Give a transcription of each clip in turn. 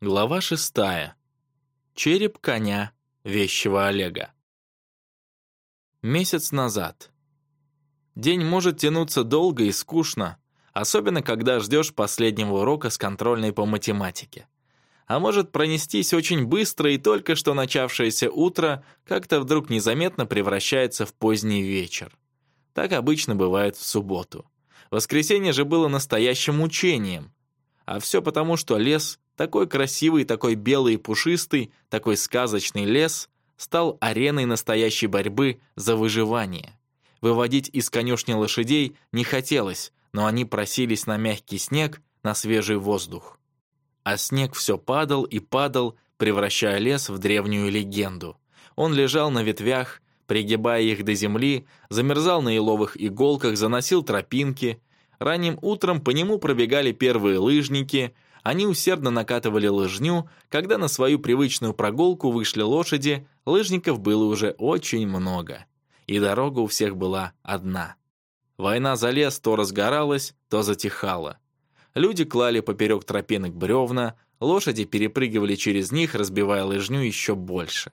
Глава шестая. Череп коня вещего Олега. Месяц назад. День может тянуться долго и скучно, особенно когда ждешь последнего урока с контрольной по математике. А может пронестись очень быстро, и только что начавшееся утро как-то вдруг незаметно превращается в поздний вечер. Так обычно бывает в субботу. Воскресенье же было настоящим учением. А все потому, что лес такой красивый, такой белый и пушистый, такой сказочный лес стал ареной настоящей борьбы за выживание. Выводить из конюшни лошадей не хотелось, но они просились на мягкий снег, на свежий воздух. А снег все падал и падал, превращая лес в древнюю легенду. Он лежал на ветвях, пригибая их до земли, замерзал на еловых иголках, заносил тропинки. Ранним утром по нему пробегали первые лыжники – они усердно накатывали лыжню, когда на свою привычную прогулку вышли лошади, лыжников было уже очень много. И дорога у всех была одна. Война за лес то разгоралась, то затихала. Люди клали поперек тропинок бревна, лошади перепрыгивали через них, разбивая лыжню еще больше.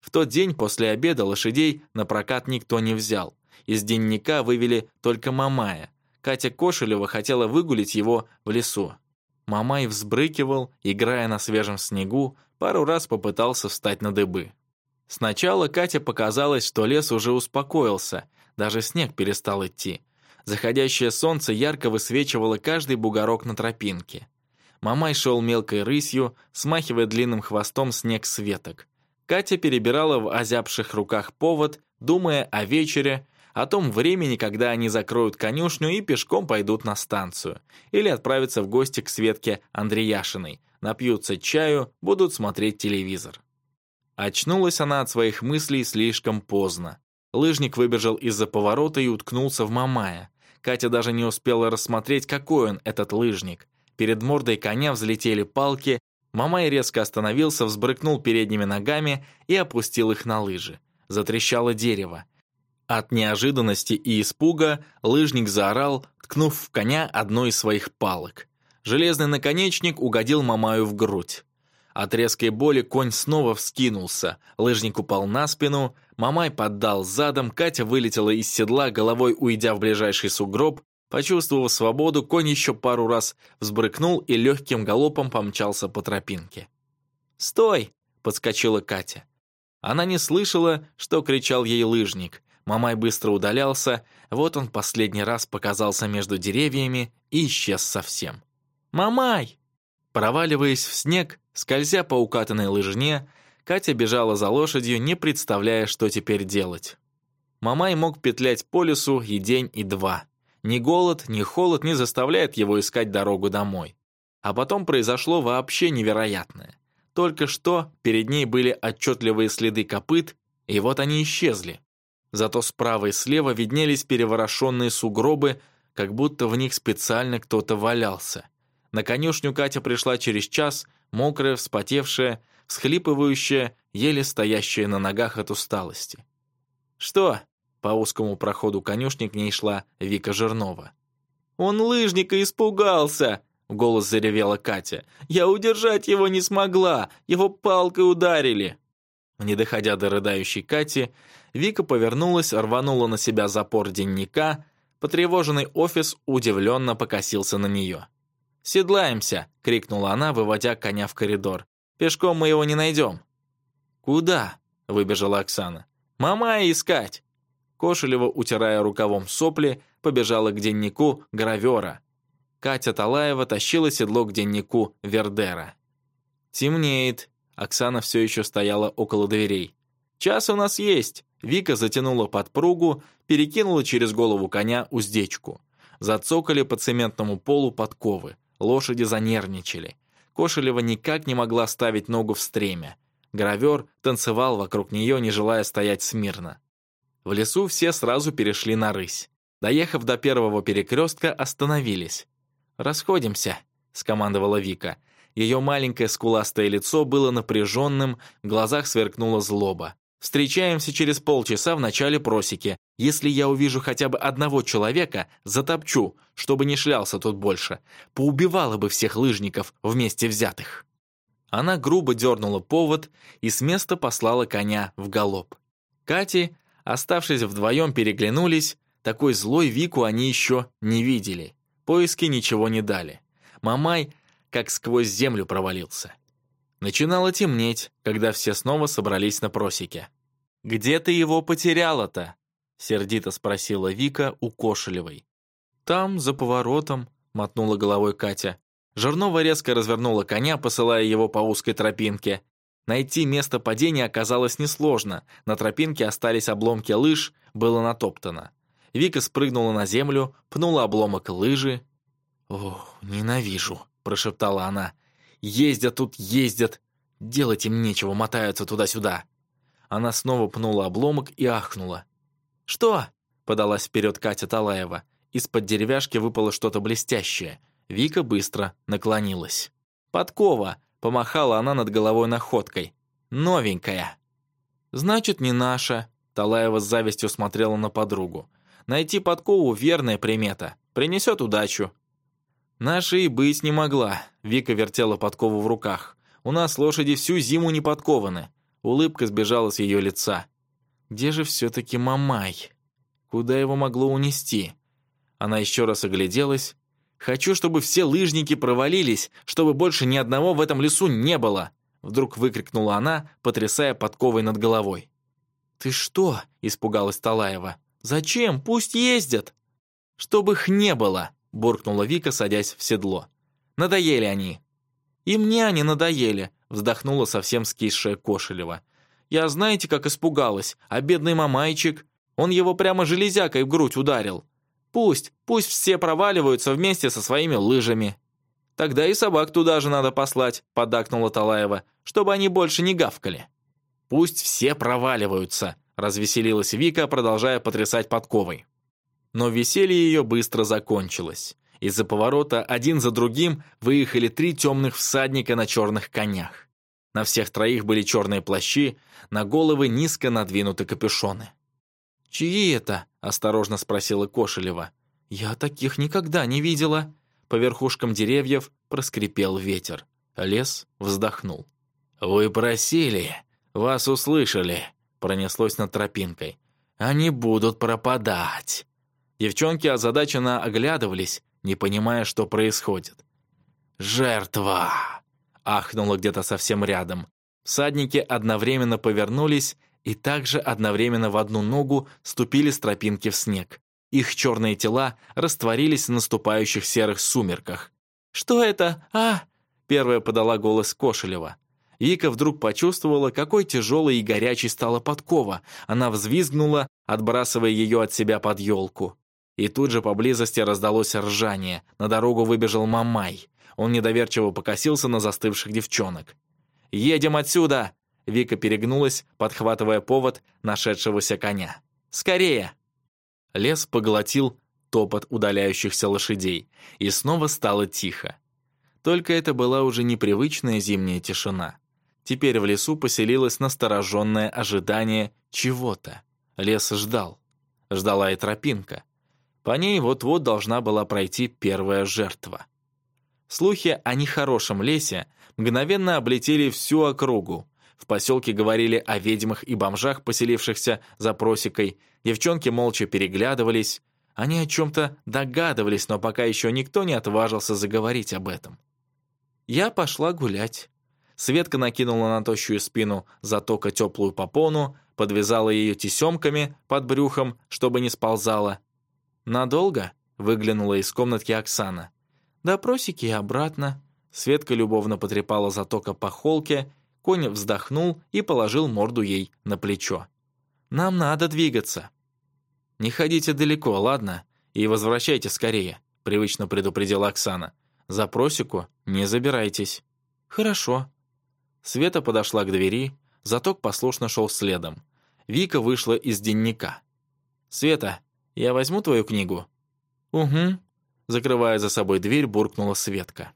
В тот день после обеда лошадей на прокат никто не взял. Из денника вывели только Мамая. Катя Кошелева хотела выгулить его в лесу. Мамай взбрыкивал, играя на свежем снегу, пару раз попытался встать на дыбы. Сначала Кате показалось, что лес уже успокоился, даже снег перестал идти. Заходящее солнце ярко высвечивало каждый бугорок на тропинке. Мамай шел мелкой рысью, смахивая длинным хвостом снег с веток. Катя перебирала в озябших руках повод, думая о вечере, о том времени, когда они закроют конюшню и пешком пойдут на станцию. Или отправятся в гости к Светке Андреяшиной, напьются чаю, будут смотреть телевизор. Очнулась она от своих мыслей слишком поздно. Лыжник выбежал из-за поворота и уткнулся в Мамая. Катя даже не успела рассмотреть, какой он, этот лыжник. Перед мордой коня взлетели палки, Мамай резко остановился, взбрыкнул передними ногами и опустил их на лыжи. Затрещало дерево. От неожиданности и испуга лыжник заорал, ткнув в коня одной из своих палок. Железный наконечник угодил Мамаю в грудь. От резкой боли конь снова вскинулся, лыжник упал на спину, Мамай поддал задом, Катя вылетела из седла, головой уйдя в ближайший сугроб. Почувствовав свободу, конь еще пару раз взбрыкнул и легким галопом помчался по тропинке. «Стой!» — подскочила Катя. Она не слышала, что кричал ей лыжник. Мамай быстро удалялся, вот он последний раз показался между деревьями и исчез совсем. «Мамай!» Проваливаясь в снег, скользя по укатанной лыжне, Катя бежала за лошадью, не представляя, что теперь делать. Мамай мог петлять по лесу и день, и два. Ни голод, ни холод не заставляет его искать дорогу домой. А потом произошло вообще невероятное. Только что перед ней были отчетливые следы копыт, и вот они исчезли. Зато справа и слева виднелись переворошенные сугробы, как будто в них специально кто-то валялся. На конюшню Катя пришла через час, мокрая, вспотевшая, схлипывающая, еле стоящая на ногах от усталости. «Что?» — по узкому проходу конюшни к ней шла Вика Жирнова. «Он лыжника испугался!» — в голос заревела Катя. «Я удержать его не смогла! Его палкой ударили!» Не доходя до рыдающей Кати, Вика повернулась, рванула на себя запор денника. Потревоженный офис удивленно покосился на нее. «Седлаемся!» — крикнула она, выводя коня в коридор. «Пешком мы его не найдем!» «Куда?» — выбежала Оксана. «Мамая искать!» Кошелева, утирая рукавом сопли, побежала к деннику гравера. Катя Талаева тащила седло к деннику Вердера. «Темнеет». Оксана все еще стояла около дверей. «Час у нас есть. Вика затянула подпругу, перекинула через голову коня уздечку. Зацокали по цементному полу подковы. Лошади занервничали. Кошелева никак не могла ставить ногу в стремя. Гравер танцевал вокруг нее, не желая стоять смирно. В лесу все сразу перешли на рысь. Доехав до первого перекрестка, остановились. «Расходимся», — скомандовала Вика. Ее маленькое скуластое лицо было напряженным, в глазах сверкнула злоба. Встречаемся через полчаса в начале просеки. Если я увижу хотя бы одного человека, затопчу, чтобы не шлялся тут больше. Поубивала бы всех лыжников вместе взятых». Она грубо дернула повод и с места послала коня в галоп. Кати, оставшись вдвоем, переглянулись. Такой злой Вику они еще не видели. Поиски ничего не дали. Мамай как сквозь землю провалился. Начинало темнеть, когда все снова собрались на просеке. «Где ты его потеряла-то?» — сердито спросила Вика у Кошелевой. «Там, за поворотом», — мотнула головой Катя. Жирнова резко развернула коня, посылая его по узкой тропинке. Найти место падения оказалось несложно. На тропинке остались обломки лыж, было натоптано. Вика спрыгнула на землю, пнула обломок лыжи. «Ох, ненавижу», — прошептала она. Ездят тут, ездят. Делать им нечего, мотаются туда-сюда». Она снова пнула обломок и ахнула. «Что?» — подалась вперед Катя Талаева. Из-под деревяшки выпало что-то блестящее. Вика быстро наклонилась. «Подкова!» — помахала она над головой находкой. «Новенькая!» «Значит, не наша!» — Талаева с завистью смотрела на подругу. «Найти подкову — верная примета. Принесет удачу. Наша и быть не могла. Вика вертела подкову в руках. У нас лошади всю зиму не подкованы. Улыбка сбежала с ее лица. Где же все-таки Мамай? Куда его могло унести? Она еще раз огляделась. «Хочу, чтобы все лыжники провалились, чтобы больше ни одного в этом лесу не было!» Вдруг выкрикнула она, потрясая подковой над головой. «Ты что?» – испугалась Талаева. «Зачем? Пусть ездят!» «Чтобы их не было!» — буркнула Вика, садясь в седло. «Надоели они». «И мне они надоели», — вздохнула совсем скисшая Кошелева. «Я знаете, как испугалась, а бедный мамайчик, он его прямо железякой в грудь ударил. Пусть, пусть все проваливаются вместе со своими лыжами». «Тогда и собак туда же надо послать», — поддакнула Талаева, «чтобы они больше не гавкали». «Пусть все проваливаются», — развеселилась Вика, продолжая потрясать подковой. Но веселье ее быстро закончилось. Из-за поворота один за другим выехали три темных всадника на черных конях. На всех троих были черные плащи, на головы низко надвинуты капюшоны. «Чьи это?» – осторожно спросила Кошелева. «Я таких никогда не видела». По верхушкам деревьев проскрипел ветер. Лес вздохнул. «Вы просили, вас услышали», — пронеслось над тропинкой. «Они будут пропадать». Девчонки озадаченно оглядывались, не понимая, что происходит. «Жертва!» — ахнуло где-то совсем рядом. Всадники одновременно повернулись и также одновременно в одну ногу ступили с тропинки в снег. Их черные тела растворились в наступающих серых сумерках. «Что это? А!» — первая подала голос Кошелева. Вика вдруг почувствовала, какой тяжелой и горячей стала подкова. Она взвизгнула, отбрасывая ее от себя под елку. И тут же поблизости раздалось ржание. На дорогу выбежал Мамай. Он недоверчиво покосился на застывших девчонок. «Едем отсюда!» Вика перегнулась, подхватывая повод нашедшегося коня. «Скорее!» Лес поглотил топот удаляющихся лошадей, и снова стало тихо. Только это была уже непривычная зимняя тишина. Теперь в лесу поселилось настороженное ожидание чего-то. Лес ждал. Ждала и тропинка. По ней вот-вот должна была пройти первая жертва. Слухи о нехорошем лесе мгновенно облетели всю округу. В поселке говорили о ведьмах и бомжах, поселившихся за просекой. Девчонки молча переглядывались. Они о чем-то догадывались, но пока еще никто не отважился заговорить об этом. Я пошла гулять. Светка накинула на тощую спину затока теплую попону, подвязала ее тесемками под брюхом, чтобы не сползала. «Надолго?» — выглянула из комнатки Оксана. «Да просики и обратно». Светка любовно потрепала затока по холке, конь вздохнул и положил морду ей на плечо. «Нам надо двигаться». «Не ходите далеко, ладно? И возвращайте скорее», — привычно предупредила Оксана. «За просеку не забирайтесь». «Хорошо». Света подошла к двери, заток послушно шел следом. Вика вышла из дневника. «Света, я возьму твою книгу?» «Угу», — закрывая за собой дверь, буркнула Светка.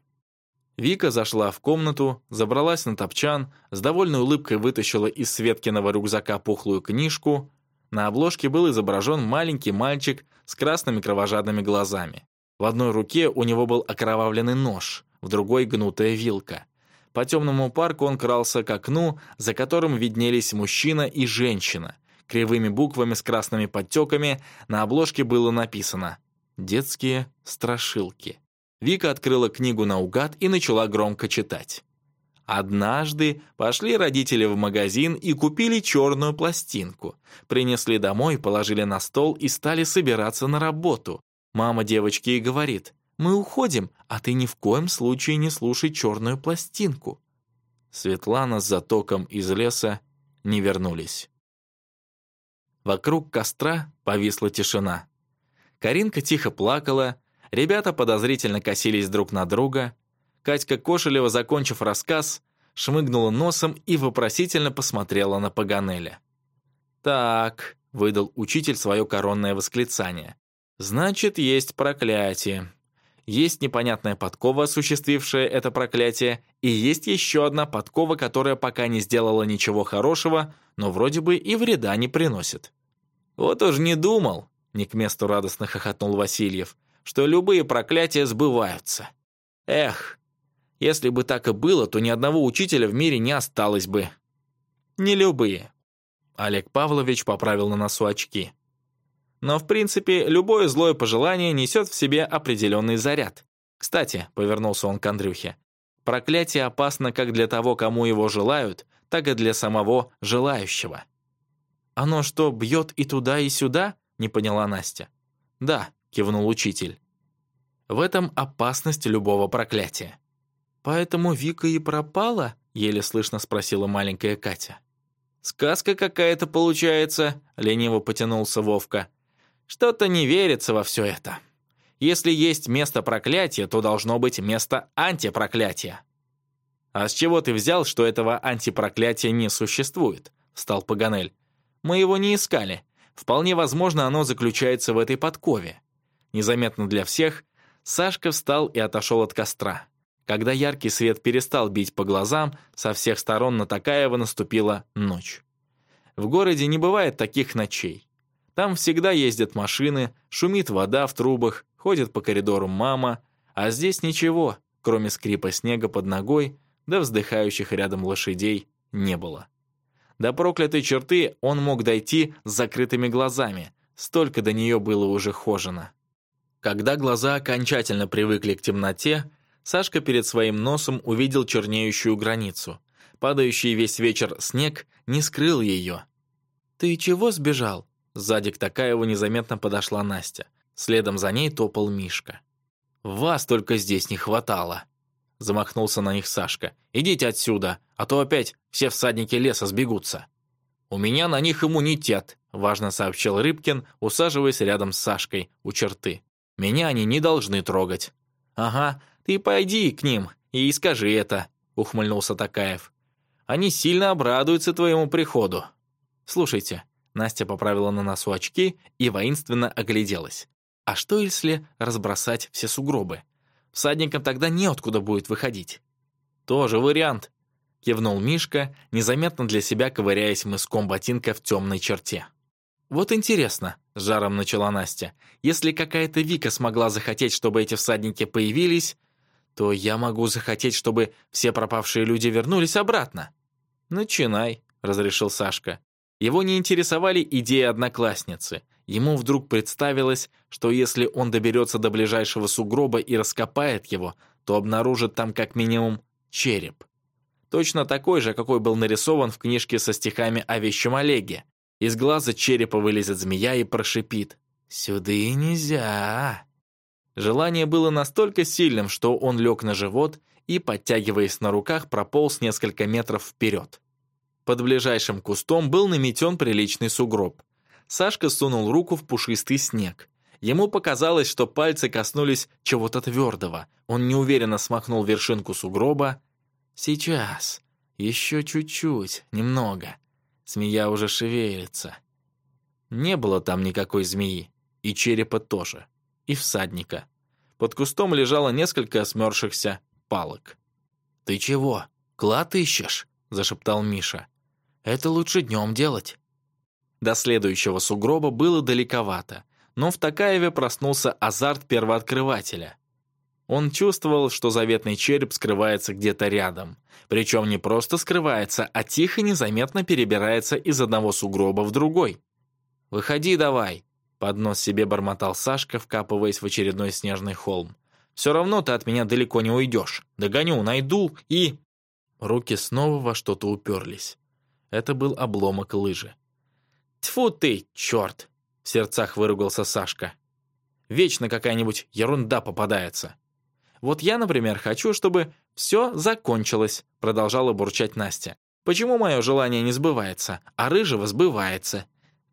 Вика зашла в комнату, забралась на топчан, с довольной улыбкой вытащила из Светкиного рюкзака пухлую книжку. На обложке был изображен маленький мальчик с красными кровожадными глазами. В одной руке у него был окровавленный нож, в другой — гнутая вилка. По темному парку он крался к окну, за которым виднелись мужчина и женщина. Кривыми буквами с красными подтеками на обложке было написано «Детские страшилки». Вика открыла книгу наугад и начала громко читать. Однажды пошли родители в магазин и купили черную пластинку. Принесли домой, положили на стол и стали собираться на работу. Мама девочки и говорит, «Мы уходим, а ты ни в коем случае не слушай черную пластинку». Светлана с затоком из леса не вернулись. Вокруг костра повисла тишина. Каринка тихо плакала, ребята подозрительно косились друг на друга. Катька Кошелева, закончив рассказ, шмыгнула носом и вопросительно посмотрела на Паганеля. «Так», — выдал учитель свое коронное восклицание, — «значит, есть проклятие. Есть непонятная подкова, осуществившая это проклятие, и есть еще одна подкова, которая пока не сделала ничего хорошего, но вроде бы и вреда не приносит. «Вот уж не думал», — не к месту радостно хохотнул Васильев, «что любые проклятия сбываются. Эх, если бы так и было, то ни одного учителя в мире не осталось бы». «Не любые». Олег Павлович поправил на носу очки. Но, в принципе, любое злое пожелание несет в себе определенный заряд. «Кстати», — повернулся он к Андрюхе, «проклятие опасно как для того, кому его желают, так и для самого желающего». «Оно что, бьет и туда, и сюда?» — не поняла Настя. «Да», — кивнул учитель. «В этом опасность любого проклятия». «Поэтому Вика и пропала?» — еле слышно спросила маленькая Катя. «Сказка какая-то получается», — лениво потянулся Вовка. Что-то не верится во все это. Если есть место проклятия, то должно быть место антипроклятия. «А с чего ты взял, что этого антипроклятия не существует?» — стал Паганель. «Мы его не искали. Вполне возможно, оно заключается в этой подкове». Незаметно для всех, Сашка встал и отошел от костра. Когда яркий свет перестал бить по глазам, со всех сторон на Такаева наступила ночь. В городе не бывает таких ночей. Там всегда ездят машины, шумит вода в трубах, ходит по коридору мама, а здесь ничего, кроме скрипа снега под ногой, да вздыхающих рядом лошадей, не было. До проклятой черты он мог дойти с закрытыми глазами, столько до нее было уже хожено. Когда глаза окончательно привыкли к темноте, Сашка перед своим носом увидел чернеющую границу. Падающий весь вечер снег не скрыл ее. «Ты чего сбежал?» Сзади к Такаеву незаметно подошла Настя. Следом за ней топал Мишка. «Вас только здесь не хватало!» Замахнулся на них Сашка. «Идите отсюда, а то опять все всадники леса сбегутся!» «У меня на них иммунитет», — важно сообщил Рыбкин, усаживаясь рядом с Сашкой, у черты. «Меня они не должны трогать». «Ага, ты пойди к ним и скажи это», — ухмыльнулся Такаев. «Они сильно обрадуются твоему приходу. Слушайте, Настя поправила на носу очки и воинственно огляделась. А что, если разбросать все сугробы? Всадникам тогда неоткуда будет выходить. «Тоже вариант», — кивнул Мишка, незаметно для себя ковыряясь мыском ботинка в темной черте. «Вот интересно», — жаром начала Настя, «если какая-то Вика смогла захотеть, чтобы эти всадники появились, то я могу захотеть, чтобы все пропавшие люди вернулись обратно». «Начинай», — разрешил Сашка. Его не интересовали идеи одноклассницы. Ему вдруг представилось, что если он доберется до ближайшего сугроба и раскопает его, то обнаружит там как минимум череп. Точно такой же, какой был нарисован в книжке со стихами о вещем Олеге. Из глаза черепа вылезет змея и прошипит. и нельзя!» Желание было настолько сильным, что он лег на живот и, подтягиваясь на руках, прополз несколько метров вперед. Под ближайшим кустом был наметен приличный сугроб. Сашка сунул руку в пушистый снег. Ему показалось, что пальцы коснулись чего-то твердого. Он неуверенно смахнул вершинку сугроба. «Сейчас. Еще чуть-чуть, немного. Змея уже шевелится». Не было там никакой змеи. И черепа тоже. И всадника. Под кустом лежало несколько смерзшихся палок. «Ты чего? Клад ищешь?» – зашептал Миша. Это лучше днем делать». До следующего сугроба было далековато, но в Такаеве проснулся азарт первооткрывателя. Он чувствовал, что заветный череп скрывается где-то рядом. Причем не просто скрывается, а тихо незаметно перебирается из одного сугроба в другой. «Выходи давай!» — под нос себе бормотал Сашка, вкапываясь в очередной снежный холм. «Все равно ты от меня далеко не уйдешь. Догоню, найду и...» Руки снова во что-то уперлись. Это был обломок лыжи. «Тьфу ты, черт!» — в сердцах выругался Сашка. «Вечно какая-нибудь ерунда попадается». «Вот я, например, хочу, чтобы все закончилось», — продолжала бурчать Настя. «Почему мое желание не сбывается, а рыжего сбывается?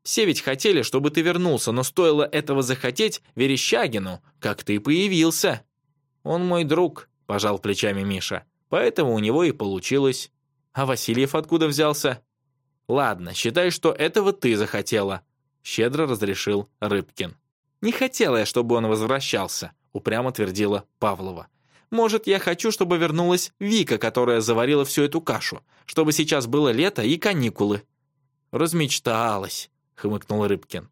Все ведь хотели, чтобы ты вернулся, но стоило этого захотеть Верещагину, как ты появился». «Он мой друг», — пожал плечами Миша. «Поэтому у него и получилось». «А Васильев откуда взялся?» «Ладно, считай, что этого ты захотела», — щедро разрешил Рыбкин. «Не хотела я, чтобы он возвращался», — упрямо твердила Павлова. «Может, я хочу, чтобы вернулась Вика, которая заварила всю эту кашу, чтобы сейчас было лето и каникулы». «Размечталась», — хмыкнул Рыбкин.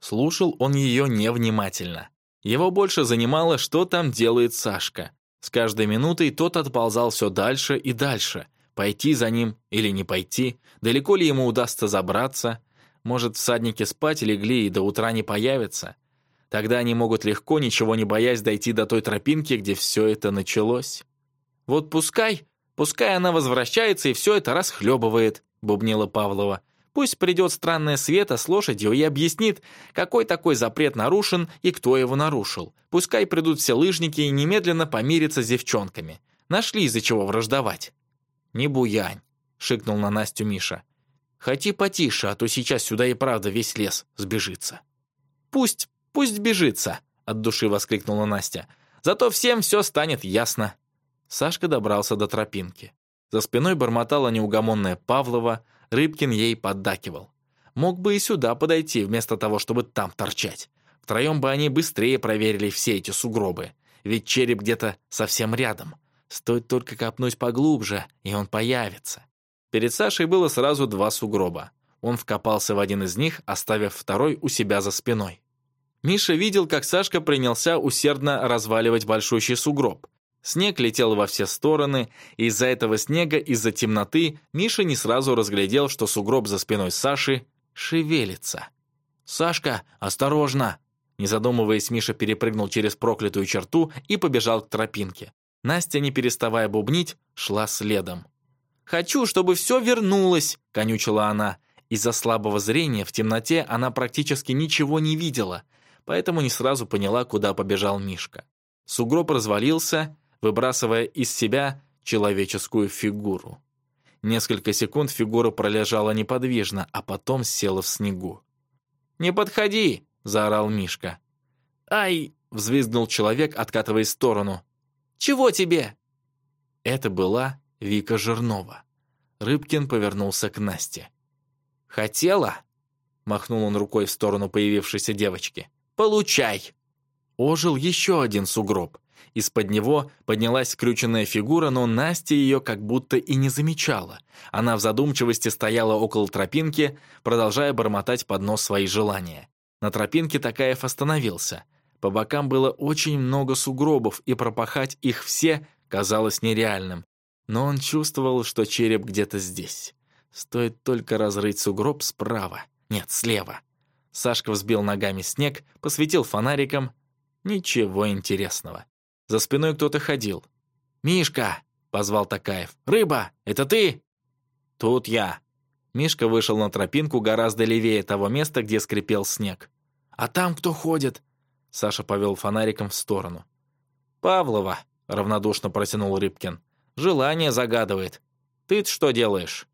Слушал он ее невнимательно. Его больше занимало, что там делает Сашка. С каждой минутой тот отползал все дальше и дальше — Пойти за ним или не пойти, далеко ли ему удастся забраться, может, всадники спать легли и до утра не появятся. Тогда они могут легко, ничего не боясь, дойти до той тропинки, где все это началось. «Вот пускай, пускай она возвращается и все это расхлебывает», — бубнила Павлова. «Пусть придет странная Света с лошадью и объяснит, какой такой запрет нарушен и кто его нарушил. Пускай придут все лыжники и немедленно помирятся с девчонками. Нашли из-за чего враждовать». «Не буянь!» — шикнул на Настю Миша. «Хоти потише, а то сейчас сюда и правда весь лес сбежится». «Пусть, пусть бежится!» — от души воскликнула Настя. «Зато всем все станет ясно!» Сашка добрался до тропинки. За спиной бормотала неугомонная Павлова, Рыбкин ей поддакивал. Мог бы и сюда подойти, вместо того, чтобы там торчать. Втроем бы они быстрее проверили все эти сугробы, ведь череп где-то совсем рядом — Стоит только копнуть поглубже, и он появится. Перед Сашей было сразу два сугроба. Он вкопался в один из них, оставив второй у себя за спиной. Миша видел, как Сашка принялся усердно разваливать большущий сугроб. Снег летел во все стороны, и из-за этого снега, из-за темноты, Миша не сразу разглядел, что сугроб за спиной Саши шевелится. «Сашка, осторожно!» Не задумываясь, Миша перепрыгнул через проклятую черту и побежал к тропинке. Настя, не переставая бубнить, шла следом. «Хочу, чтобы все вернулось!» — конючила она. Из-за слабого зрения в темноте она практически ничего не видела, поэтому не сразу поняла, куда побежал Мишка. Сугроб развалился, выбрасывая из себя человеческую фигуру. Несколько секунд фигура пролежала неподвижно, а потом села в снегу. «Не подходи!» — заорал Мишка. «Ай!» — взвизгнул человек, откатываясь в сторону. Чего тебе?» Это была Вика Жирнова. Рыбкин повернулся к Насте. «Хотела?» — махнул он рукой в сторону появившейся девочки. «Получай!» Ожил еще один сугроб. Из-под него поднялась скрюченная фигура, но Настя ее как будто и не замечала. Она в задумчивости стояла около тропинки, продолжая бормотать под нос свои желания. На тропинке Такаев остановился — по бокам было очень много сугробов, и пропахать их все казалось нереальным. Но он чувствовал, что череп где-то здесь. Стоит только разрыть сугроб справа. Нет, слева. Сашка взбил ногами снег, посветил фонариком. Ничего интересного. За спиной кто-то ходил. «Мишка!» — позвал Такаев. «Рыба! Это ты?» «Тут я!» Мишка вышел на тропинку гораздо левее того места, где скрипел снег. «А там кто ходит?» Саша повел фонариком в сторону. «Павлова», — равнодушно протянул Рыбкин, — «желание загадывает. ты что делаешь?»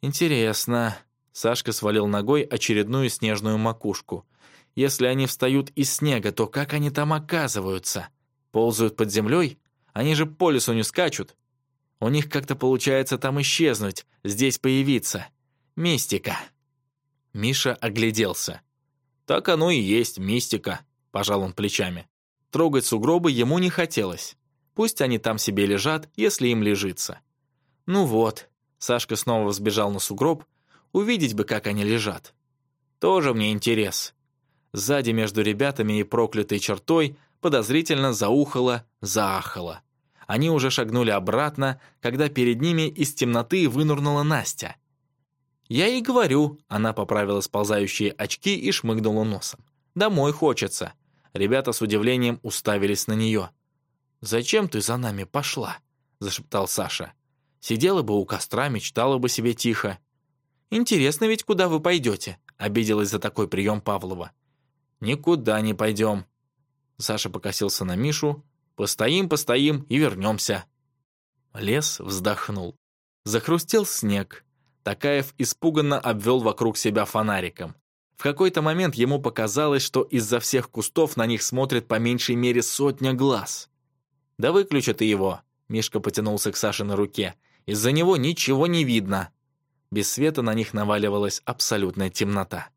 «Интересно». Сашка свалил ногой очередную снежную макушку. «Если они встают из снега, то как они там оказываются? Ползают под землей? Они же по лесу не скачут. У них как-то получается там исчезнуть, здесь появиться. Мистика». Миша огляделся. «Так оно и есть, мистика», — пожал он плечами. Трогать сугробы ему не хотелось. Пусть они там себе лежат, если им лежится. «Ну вот», — Сашка снова взбежал на сугроб, «увидеть бы, как они лежат». «Тоже мне интерес». Сзади между ребятами и проклятой чертой подозрительно заухало, заахало. Они уже шагнули обратно, когда перед ними из темноты вынурнула Настя. «Я и говорю», — она поправила сползающие очки и шмыгнула носом. «Домой хочется». Ребята с удивлением уставились на нее. «Зачем ты за нами пошла?» — зашептал Саша. «Сидела бы у костра, мечтала бы себе тихо». «Интересно ведь, куда вы пойдете?» — обиделась за такой прием Павлова. «Никуда не пойдем». Саша покосился на Мишу. «Постоим, постоим и вернемся». Лес вздохнул. Захрустел снег. Такаев испуганно обвел вокруг себя фонариком. В какой-то момент ему показалось, что из-за всех кустов на них смотрит по меньшей мере сотня глаз. «Да выключи ты его!» — Мишка потянулся к Саше на руке. «Из-за него ничего не видно!» Без света на них наваливалась абсолютная темнота.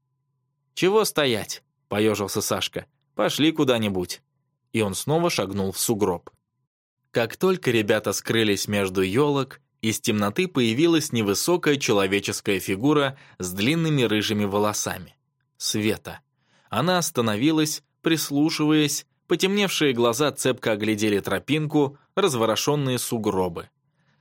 «Чего стоять?» — поежился Сашка. «Пошли куда-нибудь!» И он снова шагнул в сугроб. Как только ребята скрылись между елок, из темноты появилась невысокая человеческая фигура с длинными рыжими волосами света. Она остановилась, прислушиваясь, потемневшие глаза цепко оглядели тропинку, разворошенные сугробы.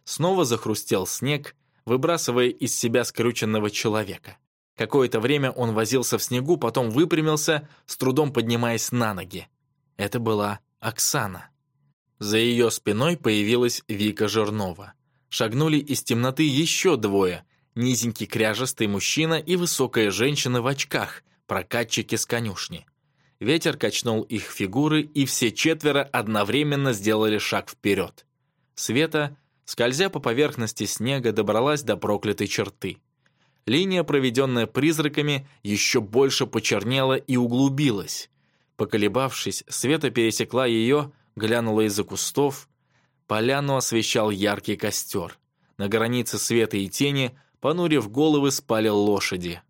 Снова захрустел снег, выбрасывая из себя скрюченного человека. Какое-то время он возился в снегу, потом выпрямился, с трудом поднимаясь на ноги. Это была Оксана. За ее спиной появилась Вика Жирнова. Шагнули из темноты еще двое, низенький кряжестый мужчина и высокая женщина в очках, прокатчики с конюшни. Ветер качнул их фигуры, и все четверо одновременно сделали шаг вперед. Света, скользя по поверхности снега, добралась до проклятой черты. Линия, проведенная призраками, еще больше почернела и углубилась. Поколебавшись, Света пересекла ее, глянула из-за кустов. Поляну освещал яркий костер. На границе света и тени понурив головы, спали лошади.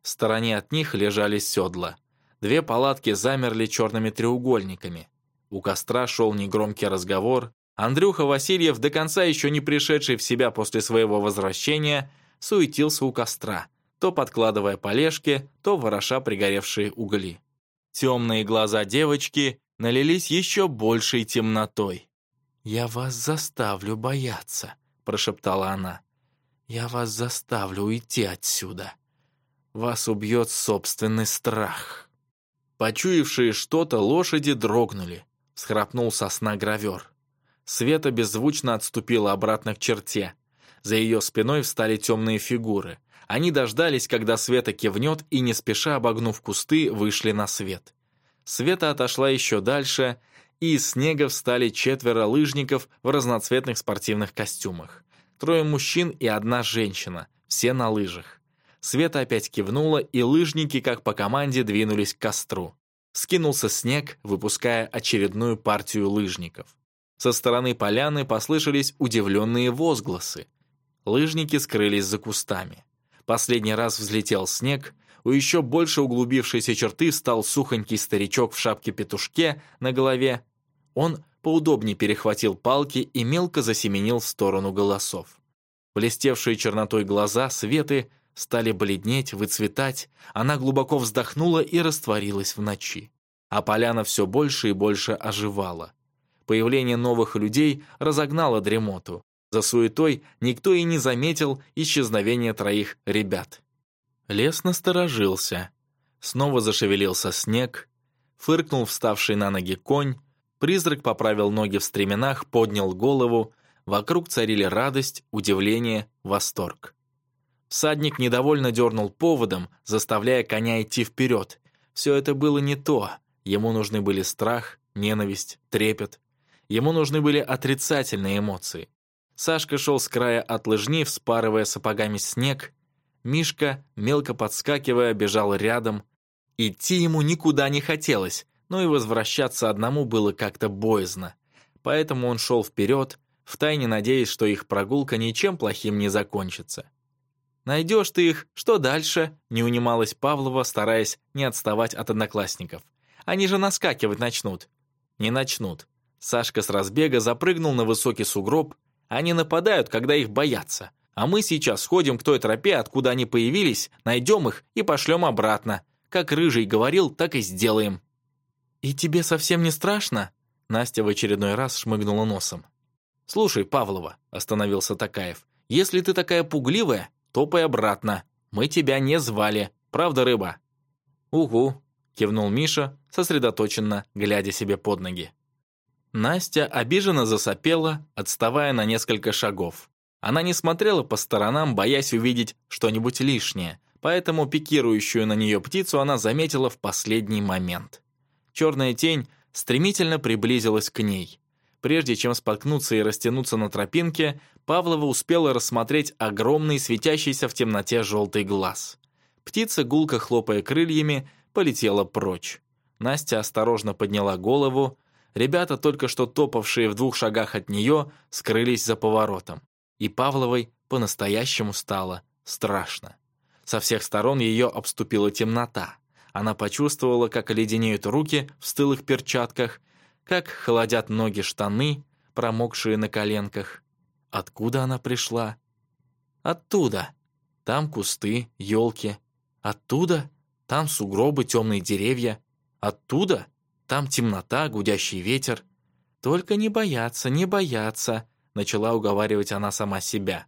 В стороне от них лежали седла. Две палатки замерли черными треугольниками. У костра шел негромкий разговор. Андрюха Васильев, до конца еще не пришедший в себя после своего возвращения, суетился у костра, то подкладывая полежки, то вороша пригоревшие угли. Темные глаза девочки налились еще большей темнотой. «Я вас заставлю бояться», — прошептала она. Я вас заставлю уйти отсюда. Вас убьет собственный страх». Почуявшие что-то, лошади дрогнули. Схрапнул сосна гравер. Света беззвучно отступила обратно к черте. За ее спиной встали темные фигуры. Они дождались, когда Света кивнет, и, не спеша обогнув кусты, вышли на свет. Света отошла еще дальше, и из снега встали четверо лыжников в разноцветных спортивных костюмах. Трое мужчин и одна женщина, все на лыжах. Света опять кивнула, и лыжники, как по команде, двинулись к костру. Скинулся снег, выпуская очередную партию лыжников. Со стороны поляны послышались удивленные возгласы. Лыжники скрылись за кустами. Последний раз взлетел снег, у еще больше углубившейся черты стал сухонький старичок в шапке-петушке на голове. Он поудобнее перехватил палки и мелко засеменил в сторону голосов. Блестевшие чернотой глаза Светы стали бледнеть, выцветать, она глубоко вздохнула и растворилась в ночи. А поляна все больше и больше оживала. Появление новых людей разогнало дремоту. За суетой никто и не заметил исчезновения троих ребят. Лес насторожился. Снова зашевелился снег, фыркнул вставший на ноги конь, Призрак поправил ноги в стременах, поднял голову. Вокруг царили радость, удивление, восторг. Всадник недовольно дернул поводом, заставляя коня идти вперед. Все это было не то. Ему нужны были страх, ненависть, трепет. Ему нужны были отрицательные эмоции. Сашка шел с края от лыжни, вспарывая сапогами снег. Мишка, мелко подскакивая, бежал рядом. Идти ему никуда не хотелось но и возвращаться одному было как-то боязно. Поэтому он шел вперед, втайне надеясь, что их прогулка ничем плохим не закончится. «Найдешь ты их, что дальше?» — не унималась Павлова, стараясь не отставать от одноклассников. «Они же наскакивать начнут». «Не начнут». Сашка с разбега запрыгнул на высокий сугроб. «Они нападают, когда их боятся. А мы сейчас сходим к той тропе, откуда они появились, найдем их и пошлем обратно. Как Рыжий говорил, так и сделаем». «И тебе совсем не страшно?» Настя в очередной раз шмыгнула носом. «Слушай, Павлова», — остановился Такаев, «если ты такая пугливая, топай обратно. Мы тебя не звали. Правда, рыба?» «Угу», — кивнул Миша, сосредоточенно, глядя себе под ноги. Настя обиженно засопела, отставая на несколько шагов. Она не смотрела по сторонам, боясь увидеть что-нибудь лишнее, поэтому пикирующую на нее птицу она заметила в последний момент. Черная тень стремительно приблизилась к ней. Прежде чем споткнуться и растянуться на тропинке, Павлова успела рассмотреть огромный светящийся в темноте желтый глаз. Птица, гулко хлопая крыльями, полетела прочь. Настя осторожно подняла голову. Ребята, только что топавшие в двух шагах от нее, скрылись за поворотом. И Павловой по-настоящему стало страшно. Со всех сторон ее обступила темнота. Она почувствовала, как оледенеют руки в стылых перчатках, как холодят ноги штаны, промокшие на коленках. Откуда она пришла? Оттуда. Там кусты, елки. Оттуда? Там сугробы, темные деревья. Оттуда? Там темнота, гудящий ветер. «Только не бояться, не бояться», — начала уговаривать она сама себя.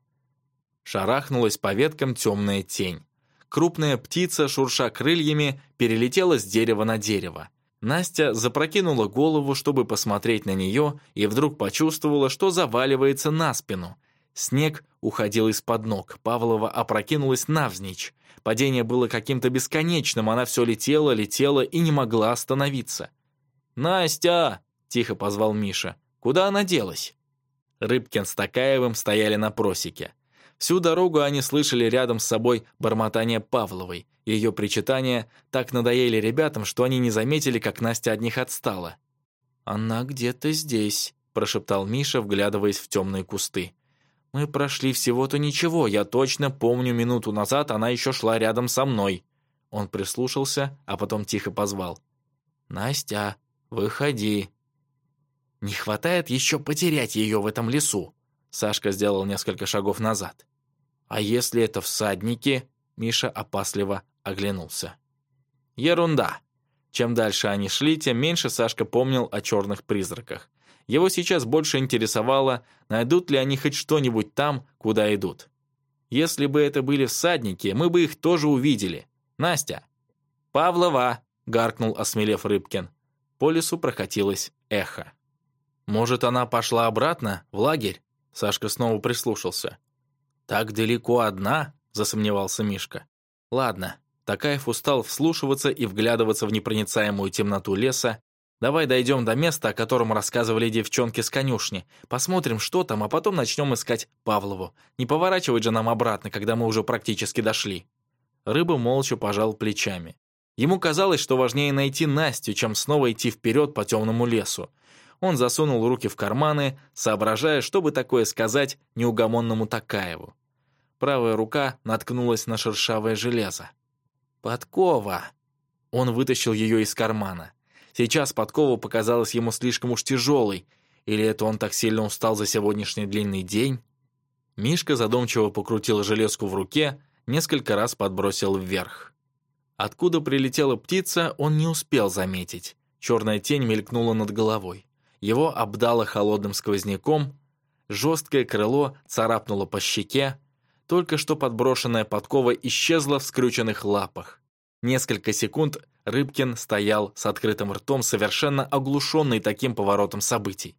Шарахнулась по веткам темная тень крупная птица, шурша крыльями, перелетела с дерева на дерево. Настя запрокинула голову, чтобы посмотреть на нее, и вдруг почувствовала, что заваливается на спину. Снег уходил из-под ног, Павлова опрокинулась навзничь. Падение было каким-то бесконечным, она все летела, летела и не могла остановиться. «Настя!» — тихо позвал Миша. «Куда она делась?» Рыбкин с Такаевым стояли на просеке. Всю дорогу они слышали рядом с собой бормотание Павловой. Ее причитания так надоели ребятам, что они не заметили, как Настя от них отстала. «Она где-то здесь», – прошептал Миша, вглядываясь в темные кусты. «Мы прошли всего-то ничего. Я точно помню, минуту назад она еще шла рядом со мной». Он прислушался, а потом тихо позвал. «Настя, выходи». «Не хватает еще потерять ее в этом лесу», Сашка сделал несколько шагов назад. «А если это всадники?» Миша опасливо оглянулся. «Ерунда!» Чем дальше они шли, тем меньше Сашка помнил о черных призраках. Его сейчас больше интересовало, найдут ли они хоть что-нибудь там, куда идут. «Если бы это были всадники, мы бы их тоже увидели. Настя!» «Павлова!» — гаркнул, осмелев Рыбкин. По лесу прокатилось эхо. «Может, она пошла обратно, в лагерь?» Сашка снова прислушался. «Так далеко одна?» — засомневался Мишка. «Ладно». Такаев устал вслушиваться и вглядываться в непроницаемую темноту леса. «Давай дойдем до места, о котором рассказывали девчонки с конюшни. Посмотрим, что там, а потом начнем искать Павлову. Не поворачивать же нам обратно, когда мы уже практически дошли». Рыба молча пожал плечами. Ему казалось, что важнее найти Настю, чем снова идти вперед по темному лесу. Он засунул руки в карманы, соображая, чтобы такое сказать неугомонному Такаеву правая рука наткнулась на шершавое железо. «Подкова!» Он вытащил ее из кармана. Сейчас подкова показалась ему слишком уж тяжелой, или это он так сильно устал за сегодняшний длинный день? Мишка задумчиво покрутил железку в руке, несколько раз подбросил вверх. Откуда прилетела птица, он не успел заметить. Черная тень мелькнула над головой. Его обдало холодным сквозняком, жесткое крыло царапнуло по щеке, только что подброшенная подкова исчезла в скрюченных лапах. Несколько секунд Рыбкин стоял с открытым ртом, совершенно оглушенный таким поворотом событий.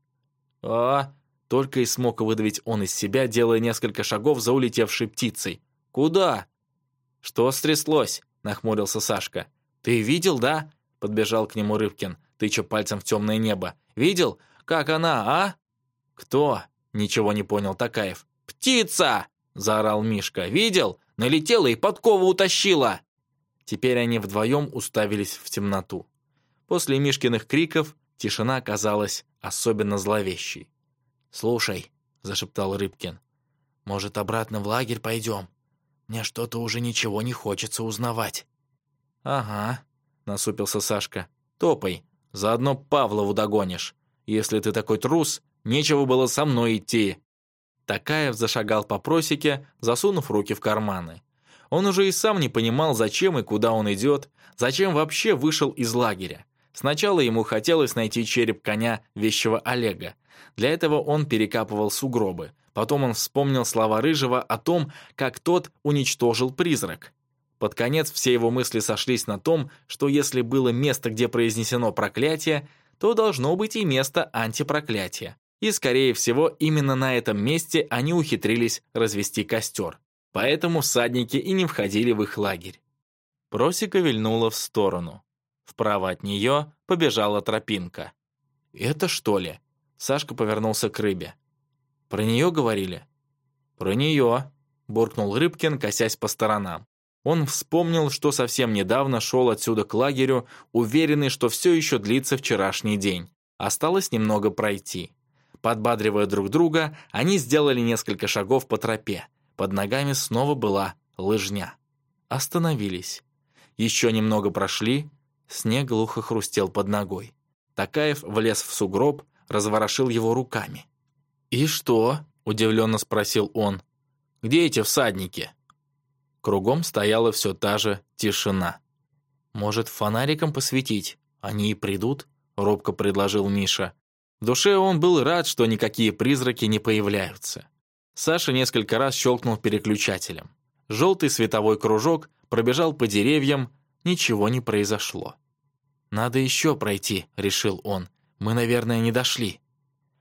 «А!» — только и смог выдавить он из себя, делая несколько шагов за улетевшей птицей. «Куда?» «Что стряслось?» — нахмурился Сашка. «Ты видел, да?» — подбежал к нему Рыбкин, тыча пальцем в темное небо. «Видел? Как она, а?» «Кто?» — ничего не понял Такаев. «Птица!» — заорал Мишка. «Видел? Налетела и подкову утащила!» Теперь они вдвоем уставились в темноту. После Мишкиных криков тишина казалась особенно зловещей. «Слушай», — зашептал Рыбкин, — «может, обратно в лагерь пойдем? Мне что-то уже ничего не хочется узнавать». «Ага», — насупился Сашка, — «топай, заодно Павлову догонишь. Если ты такой трус, нечего было со мной идти». Такаев зашагал по просеке, засунув руки в карманы. Он уже и сам не понимал, зачем и куда он идет, зачем вообще вышел из лагеря. Сначала ему хотелось найти череп коня вещего Олега. Для этого он перекапывал сугробы. Потом он вспомнил слова Рыжего о том, как тот уничтожил призрак. Под конец все его мысли сошлись на том, что если было место, где произнесено проклятие, то должно быть и место антипроклятия. И, скорее всего, именно на этом месте они ухитрились развести костер. Поэтому всадники и не входили в их лагерь. Просека вильнула в сторону. Вправо от нее побежала тропинка. «Это что ли?» Сашка повернулся к рыбе. «Про нее говорили?» «Про нее», — буркнул Рыбкин, косясь по сторонам. Он вспомнил, что совсем недавно шел отсюда к лагерю, уверенный, что все еще длится вчерашний день. Осталось немного пройти. Подбадривая друг друга, они сделали несколько шагов по тропе. Под ногами снова была лыжня. Остановились. Еще немного прошли, снег глухо хрустел под ногой. Такаев влез в сугроб, разворошил его руками. «И что?» – удивленно спросил он. «Где эти всадники?» Кругом стояла все та же тишина. «Может, фонариком посветить? Они и придут?» – робко предложил Миша. В душе он был рад, что никакие призраки не появляются. Саша несколько раз щелкнул переключателем. Желтый световой кружок пробежал по деревьям, ничего не произошло. «Надо еще пройти», — решил он. «Мы, наверное, не дошли».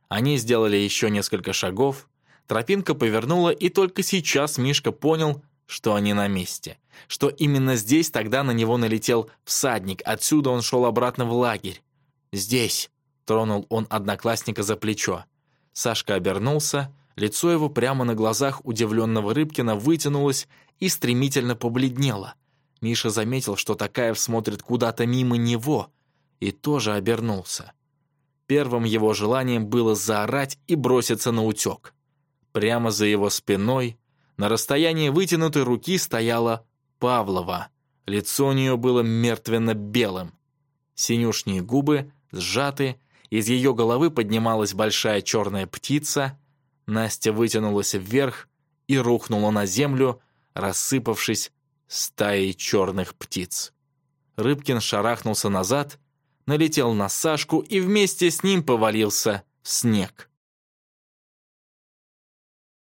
Они сделали еще несколько шагов, тропинка повернула, и только сейчас Мишка понял, что они на месте. Что именно здесь тогда на него налетел всадник, отсюда он шел обратно в лагерь. «Здесь», Тронул он одноклассника за плечо. Сашка обернулся, лицо его прямо на глазах удивленного Рыбкина вытянулось и стремительно побледнело. Миша заметил, что Такаев смотрит куда-то мимо него, и тоже обернулся. Первым его желанием было заорать и броситься на утек. Прямо за его спиной, на расстоянии вытянутой руки, стояла Павлова. Лицо у нее было мертвенно-белым. Синюшние губы сжаты, из ее головы поднималась большая черная птица. Настя вытянулась вверх и рухнула на землю, рассыпавшись стаей черных птиц. Рыбкин шарахнулся назад, налетел на Сашку и вместе с ним повалился снег.